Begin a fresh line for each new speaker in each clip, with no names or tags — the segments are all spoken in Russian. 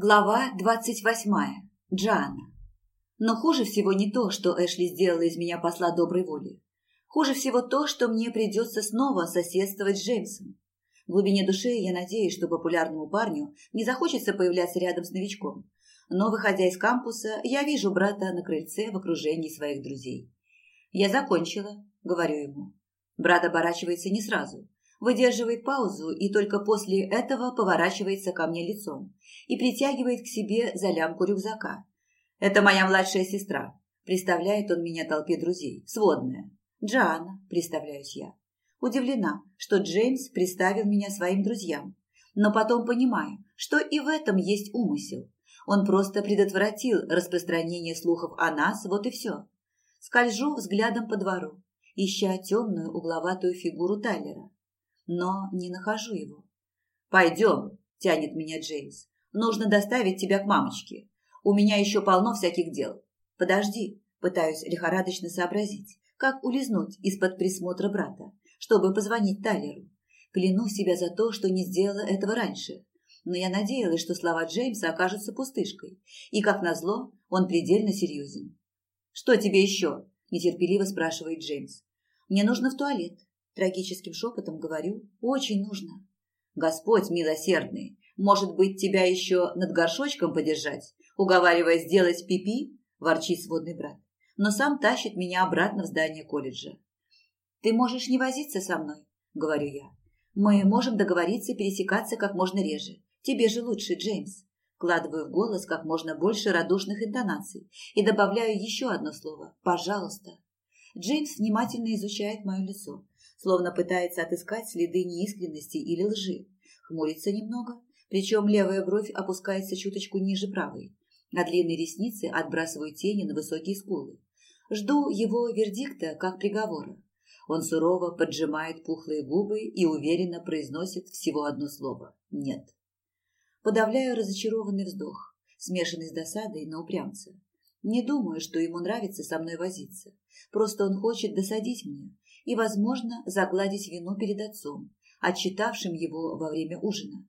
Глава 28. Джана. Но хуже всего не то, что Эшли сделала из меня посла доброй воли. Хуже всего то, что мне придется снова соседствовать с Джеймсом. В глубине души я надеюсь, что популярному парню не захочется появляться рядом с новичком. Но, выходя из кампуса, я вижу брата на крыльце в окружении своих друзей. «Я закончила», — говорю ему. Брат оборачивается не сразу выдерживает паузу и только после этого поворачивается ко мне лицом и притягивает к себе за лямку рюкзака. «Это моя младшая сестра», – представляет он меня толпе друзей, сводная. «Джоанна», – представляюсь я. Удивлена, что Джеймс представил меня своим друзьям, но потом понимаю, что и в этом есть умысел. Он просто предотвратил распространение слухов о нас, вот и все. Скольжу взглядом по двору, ища темную угловатую фигуру Тайлера но не нахожу его. «Пойдем», – тянет меня Джеймс. «Нужно доставить тебя к мамочке. У меня еще полно всяких дел. Подожди», – пытаюсь лихорадочно сообразить, как улизнуть из-под присмотра брата, чтобы позвонить Тайлеру. Кляну себя за то, что не сделала этого раньше. Но я надеялась, что слова Джеймса окажутся пустышкой. И, как назло, он предельно серьезен. «Что тебе еще?» – нетерпеливо спрашивает Джеймс. «Мне нужно в туалет», Трагическим шепотом говорю, очень нужно. Господь милосердный, может быть, тебя еще над горшочком подержать, уговаривая сделать пипи? -пи? Ворчит сводный брат. Но сам тащит меня обратно в здание колледжа. Ты можешь не возиться со мной, говорю я. Мы можем договориться пересекаться как можно реже. Тебе же лучше, Джеймс. Кладываю в голос как можно больше радушных интонаций и добавляю еще одно слово «пожалуйста». Джеймс внимательно изучает мое лицо, словно пытается отыскать следы неискренности или лжи. Хмурится немного, причем левая бровь опускается чуточку ниже правой, а длинные ресницы отбрасывают тени на высокие скулы. Жду его вердикта как приговора. Он сурово поджимает пухлые губы и уверенно произносит всего одно слово «нет». Подавляю разочарованный вздох, смешанный с досадой на упрямца. Не думаю, что ему нравится со мной возиться. Просто он хочет досадить мне, и, возможно, загладить вину перед отцом, отчитавшим его во время ужина.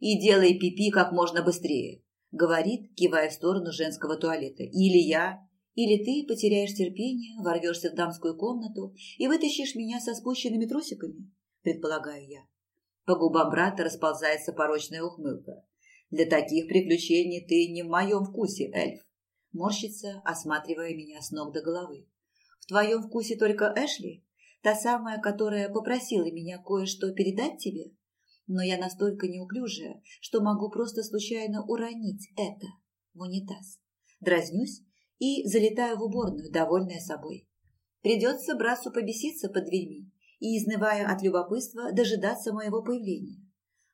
«И делай пипи как можно быстрее», — говорит, кивая в сторону женского туалета. «Или я...» Или ты потеряешь терпение, ворвешься в дамскую комнату и вытащишь меня со спущенными трусиками, предполагаю я. По губам брата расползается порочная ухмылка. Для таких приключений ты не в моем вкусе, эльф. Морщится, осматривая меня с ног до головы. В твоем вкусе только Эшли? Та самая, которая попросила меня кое-что передать тебе? Но я настолько неуклюжая, что могу просто случайно уронить это в унитаз. Дразнюсь и залетаю в уборную, довольная собой. Придется Брасу побеситься под дверьми и, изнывая от любопытства, дожидаться моего появления.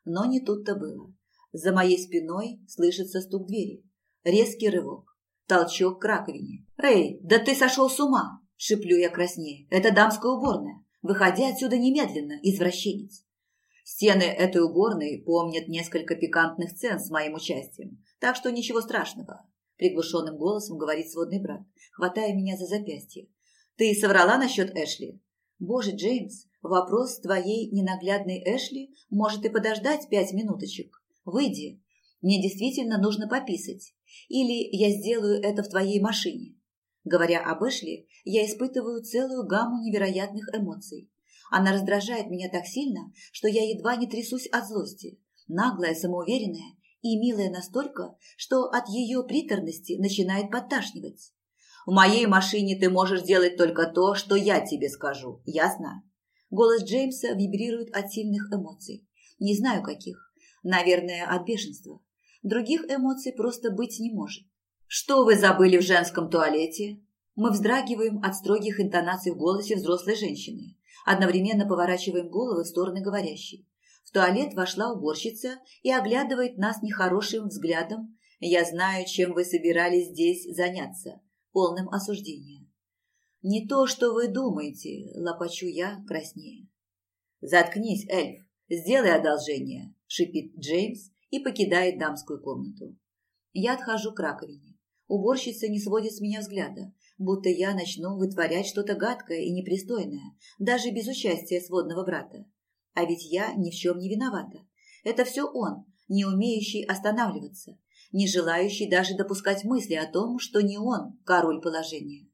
Но не тут-то было. За моей спиной слышится стук двери. Резкий рывок. Толчок к раковине. «Эй, да ты сошел с ума!» Шиплю я краснее. Это дамская уборная. Выходи отсюда немедленно, извращенец. Стены этой уборной помнят несколько пикантных сцен с моим участием, так что ничего страшного. Приглушенным голосом говорит сводный брат, хватая меня за запястье. Ты соврала насчет Эшли? Боже, Джеймс, вопрос твоей ненаглядной Эшли может и подождать пять минуточек. Выйди. Мне действительно нужно пописать. Или я сделаю это в твоей машине. Говоря об Эшли, я испытываю целую гамму невероятных эмоций. Она раздражает меня так сильно, что я едва не трясусь от злости. Наглая, самоуверенная и милая настолько, что от ее приторности начинает подташнивать. «В моей машине ты можешь делать только то, что я тебе скажу, ясно?» Голос Джеймса вибрирует от сильных эмоций. Не знаю каких. Наверное, от бешенства. Других эмоций просто быть не может. «Что вы забыли в женском туалете?» Мы вздрагиваем от строгих интонаций в голосе взрослой женщины, одновременно поворачиваем головы в стороны говорящей. В туалет вошла уборщица и оглядывает нас нехорошим взглядом. «Я знаю, чем вы собирались здесь заняться», полным осуждения. «Не то, что вы думаете», — лопачу я краснее. «Заткнись, эльф, сделай одолжение», — шипит Джеймс и покидает дамскую комнату. Я отхожу к раковине. Уборщица не сводит с меня взгляда, будто я начну вытворять что-то гадкое и непристойное, даже без участия сводного брата. А ведь я ни в чем не виновата. Это все он, не умеющий останавливаться, не желающий даже допускать мысли о том, что не он король положения.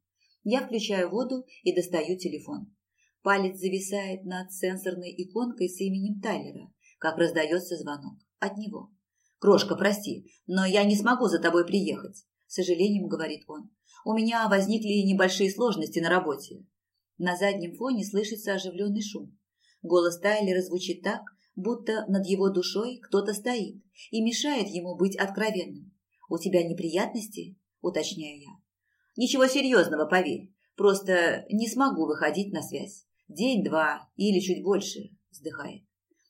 Я включаю воду и достаю телефон. Палец зависает над сенсорной иконкой с именем Тайлера, как раздается звонок. От него. «Крошка, прости, но я не смогу за тобой приехать. – с сожалением говорит он. «У меня возникли небольшие сложности на работе». На заднем фоне слышится оживленный шум. Голос Тайлера звучит так, будто над его душой кто-то стоит и мешает ему быть откровенным. «У тебя неприятности?» – уточняю я. «Ничего серьезного, поверь. Просто не смогу выходить на связь. День-два или чуть больше», – вздыхает.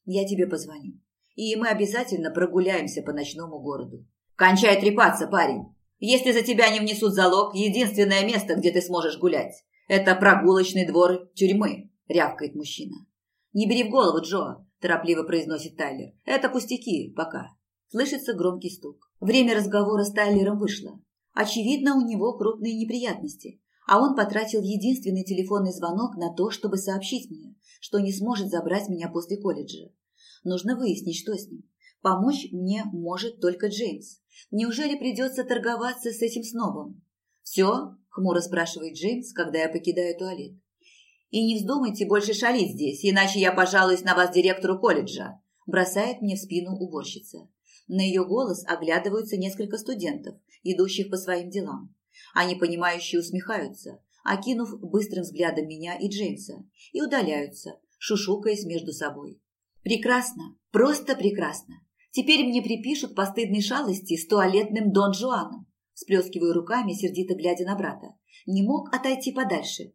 «Я тебе позвоню. И мы обязательно прогуляемся по ночному городу». «Кончай трепаться, парень!» Если за тебя не внесут залог, единственное место, где ты сможешь гулять, это прогулочный двор тюрьмы, рявкает мужчина. Не бери в голову, Джо, торопливо произносит Тайлер. Это пустяки, пока. Слышится громкий стук. Время разговора с Тайлером вышло. Очевидно, у него крупные неприятности, а он потратил единственный телефонный звонок на то, чтобы сообщить мне, что не сможет забрать меня после колледжа. Нужно выяснить, что с ним. Помочь мне может только Джеймс. Неужели придется торговаться с этим снобом? Все? Хмуро спрашивает Джеймс, когда я покидаю туалет. И не вздумайте больше шалить здесь, иначе я пожалуюсь на вас директору колледжа. Бросает мне в спину уборщица. На ее голос оглядываются несколько студентов, идущих по своим делам. Они, понимающие, усмехаются, окинув быстрым взглядом меня и Джеймса, и удаляются, шушукаясь между собой. Прекрасно, просто прекрасно. Теперь мне припишут постыдной шалости с туалетным Дон Жуаном. Сплескиваю руками, сердито глядя на брата. Не мог отойти подальше.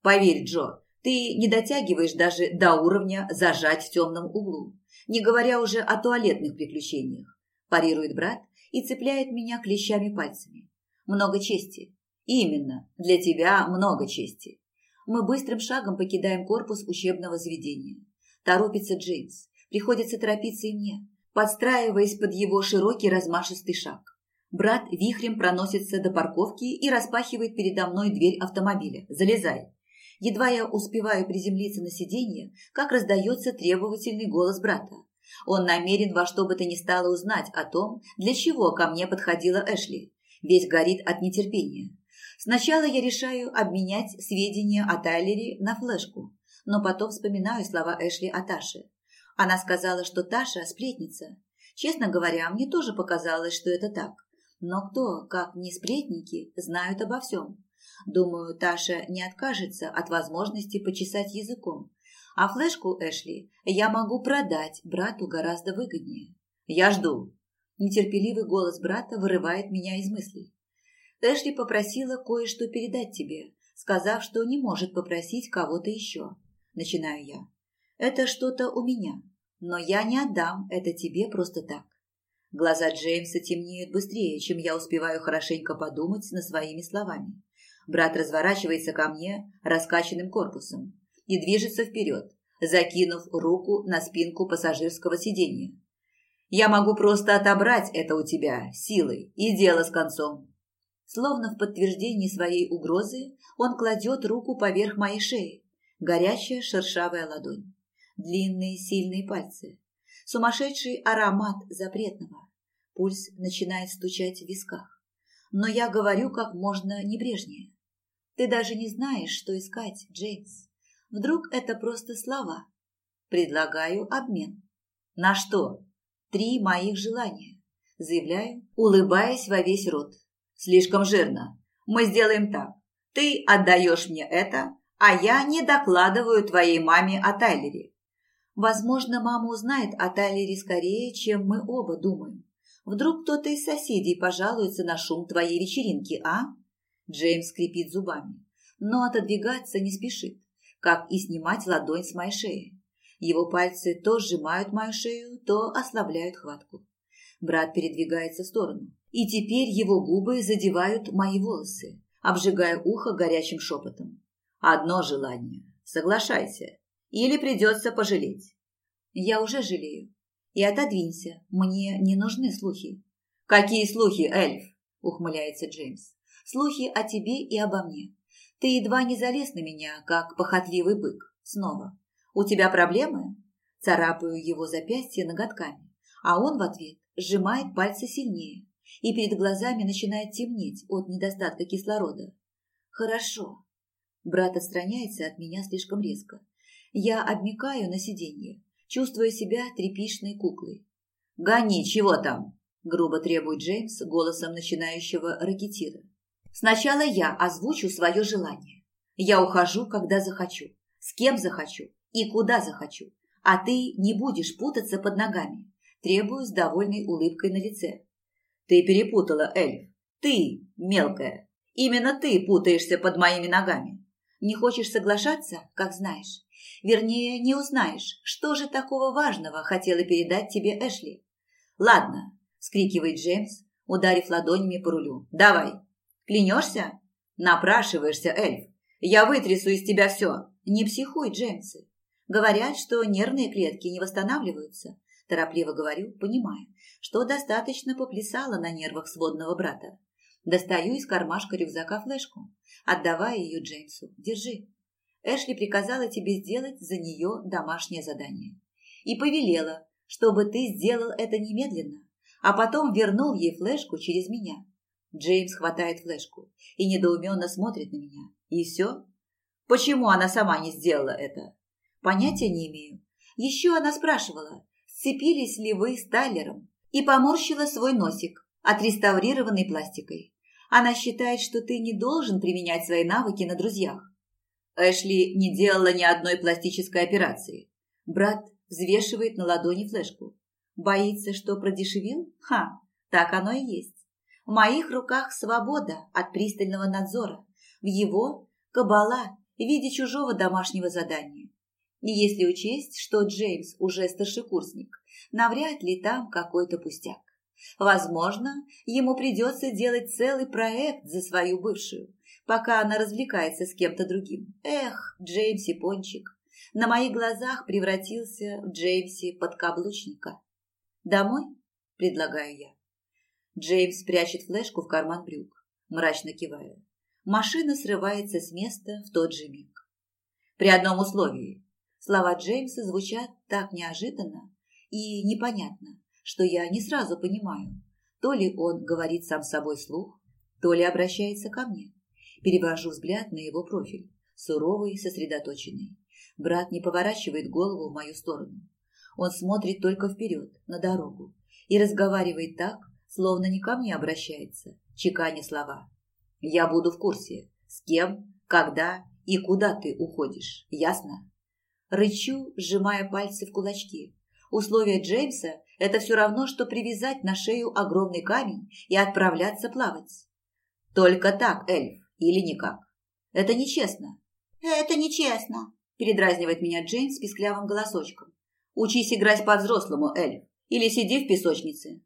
Поверь, Джо, ты не дотягиваешь даже до уровня зажать в темном углу. Не говоря уже о туалетных приключениях. Парирует брат и цепляет меня клещами пальцами. Много чести. Именно, для тебя много чести. Мы быстрым шагом покидаем корпус учебного заведения. Торопится Джеймс. Приходится торопиться и мне подстраиваясь под его широкий размашистый шаг. Брат вихрем проносится до парковки и распахивает передо мной дверь автомобиля. «Залезай!» Едва я успеваю приземлиться на сиденье, как раздается требовательный голос брата. Он намерен во что бы то ни стало узнать о том, для чего ко мне подходила Эшли. Весь горит от нетерпения. Сначала я решаю обменять сведения о Тайлере на флешку, но потом вспоминаю слова Эшли о Таше. Она сказала, что Таша – сплетница. Честно говоря, мне тоже показалось, что это так. Но кто, как не сплетники, знают обо всем. Думаю, Таша не откажется от возможности почесать языком. А флешку Эшли я могу продать брату гораздо выгоднее. Я жду. Нетерпеливый голос брата вырывает меня из мыслей. Эшли попросила кое-что передать тебе, сказав, что не может попросить кого-то еще. Начинаю я. Это что-то у меня, но я не отдам это тебе просто так. Глаза Джеймса темнеют быстрее, чем я успеваю хорошенько подумать над своими словами. Брат разворачивается ко мне раскачанным корпусом и движется вперед, закинув руку на спинку пассажирского сиденья. «Я могу просто отобрать это у тебя силой, и дело с концом». Словно в подтверждении своей угрозы, он кладет руку поверх моей шеи, горячая шершавая ладонь длинные сильные пальцы. Сумасшедший аромат запретного. Пульс начинает стучать в висках. Но я говорю как можно небрежнее. Ты даже не знаешь, что искать, Джеймс. Вдруг это просто слова. Предлагаю обмен. На что? Три моих желания. Заявляю, улыбаясь во весь рот. Слишком жирно. Мы сделаем так. Ты отдаешь мне это, а я не докладываю твоей маме о Тайлере. Возможно, мама узнает о Тайлере скорее, чем мы оба думаем. Вдруг кто-то из соседей пожалуется на шум твоей вечеринки, а? Джеймс скрипит зубами, но отодвигаться не спешит, как и снимать ладонь с моей шеи. Его пальцы то сжимают мою шею, то ослабляют хватку. Брат передвигается в сторону, и теперь его губы задевают мои волосы, обжигая ухо горячим шепотом. Одно желание. Соглашайся, или придется пожалеть. Я уже жалею. И отодвинься, мне не нужны слухи. Какие слухи, эльф? Ухмыляется Джеймс. Слухи о тебе и обо мне. Ты едва не залез на меня, как похотливый бык. Снова. У тебя проблемы? Царапаю его запястье ноготками, а он в ответ сжимает пальцы сильнее, и перед глазами начинает темнеть от недостатка кислорода. Хорошо. Брат отстраняется от меня слишком резко, я обмикаю на сиденье, чувствуя себя тряпишной куклой. «Гони, чего там?» – грубо требует Джеймс голосом начинающего ракетира. «Сначала я озвучу свое желание. Я ухожу, когда захочу, с кем захочу и куда захочу, а ты не будешь путаться под ногами», – требую с довольной улыбкой на лице. «Ты перепутала, Эльф. Ты, мелкая. Именно ты путаешься под моими ногами. Не хочешь соглашаться, как знаешь. Вернее, не узнаешь, что же такого важного хотела передать тебе Эшли. «Ладно», – скрикивает Джеймс, ударив ладонями по рулю. «Давай». «Клянешься?» «Напрашиваешься, эльф. Я вытрясу из тебя все». «Не психуй, Джеймсы. Говорят, что нервные клетки не восстанавливаются». Торопливо говорю, понимая, что достаточно поплясала на нервах сводного брата. Достаю из кармашка рюкзака флешку, отдавая ее Джеймсу. «Держи». Эшли приказала тебе сделать за нее домашнее задание. И повелела, чтобы ты сделал это немедленно, а потом вернул ей флешку через меня. Джеймс хватает флешку и недоуменно смотрит на меня. И все? Почему она сама не сделала это? Понятия не имею. Еще она спрашивала, сцепились ли вы с Тайлером, и поморщила свой носик, отреставрированный пластикой. Она считает, что ты не должен применять свои навыки на друзьях. Эшли не делала ни одной пластической операции. Брат взвешивает на ладони флешку. Боится, что продешевил? Ха, так оно и есть. В моих руках свобода от пристального надзора. В его – кабала в виде чужого домашнего задания. И если учесть, что Джеймс уже старшекурсник, навряд ли там какой-то пустяк. Возможно, ему придется делать целый проект за свою бывшую, пока она развлекается с кем-то другим. Эх, Джеймси Пончик, на моих глазах превратился в Джеймси подкаблучника. «Домой?» – предлагаю я. Джеймс прячет флешку в карман брюк, мрачно кивая. Машина срывается с места в тот же миг. При одном условии. Слова Джеймса звучат так неожиданно и непонятно, что я не сразу понимаю, то ли он говорит сам собой слух, то ли обращается ко мне. Перевожу взгляд на его профиль, суровый, сосредоточенный. Брат не поворачивает голову в мою сторону. Он смотрит только вперед, на дорогу, и разговаривает так, словно не ко мне обращается, чеканя слова. «Я буду в курсе, с кем, когда и куда ты уходишь, ясно?» Рычу, сжимая пальцы в кулачки. Условия Джеймса – это все равно, что привязать на шею огромный камень и отправляться плавать. «Только так, эльф, или никак. Это нечестно.
Это нечестно,
передразнивает меня Джейн с писклявым голосочком. Учись играть по-взрослому, Эль, или сиди в песочнице.